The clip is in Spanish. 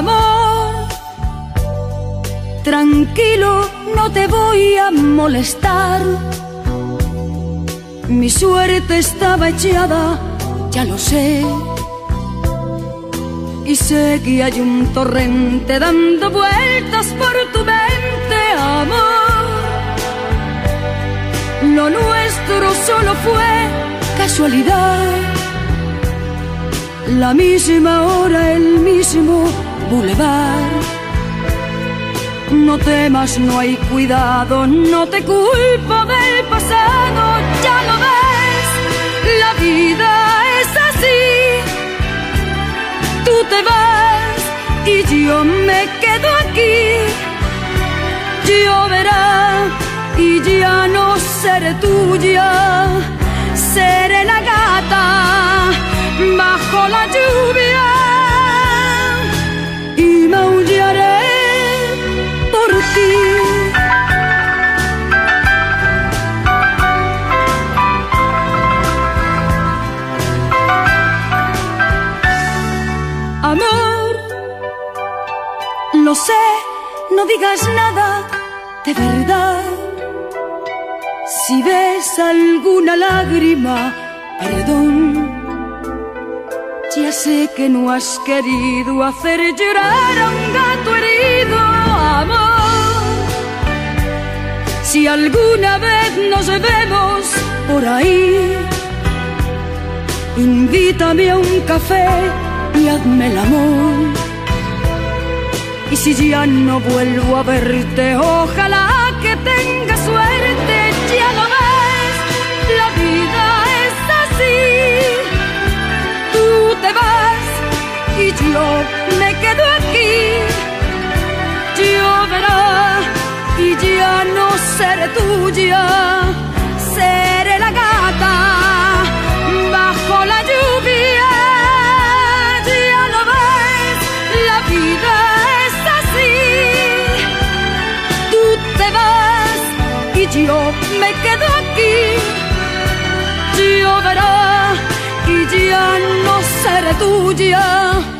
Amor, tranquilo, no te voy a molestar. Mi suerte estaba echada, ya lo sé. Y sé que hay un torrente dando vueltas por tu mente, amor. Lo nuestro solo fue casualidad. La misma hora, el mismo boulevard. No temas, no hay cuidado, no te culpo del pasado, ya lo ves, la vida es así. Tú te vas y yo me quedo aquí. Lloverá y ya no seré tuya, seré la lo sé, no digas nada de verdad. Si ves alguna lágrima, perdón. Ya sé que no has querido hacer llorar a un gato herido, amor. Si alguna vez nos vemos por ahí, invítame a un café y hazme el amor. Y si ya no vuelvo a verte, ojalá que tenga suerte, ya lo ves, la vida es así. Tú te vas y yo me quedo aquí. Lloverá y ya no seré tuya, yo me quedo aquí. Lloverá y ya no seré tuya